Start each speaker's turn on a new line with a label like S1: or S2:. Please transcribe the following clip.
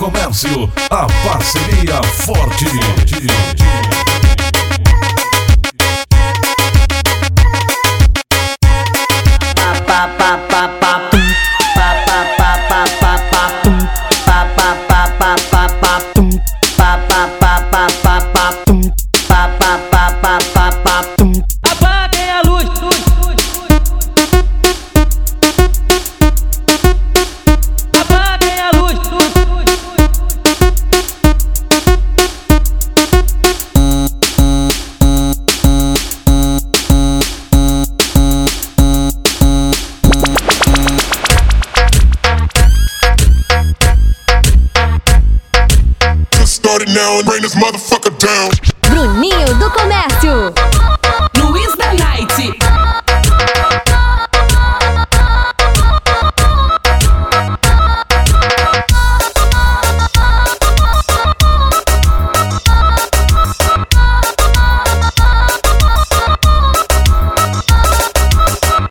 S1: comércio, a
S2: parceria forte. forte.
S3: Bruninho do Comércio.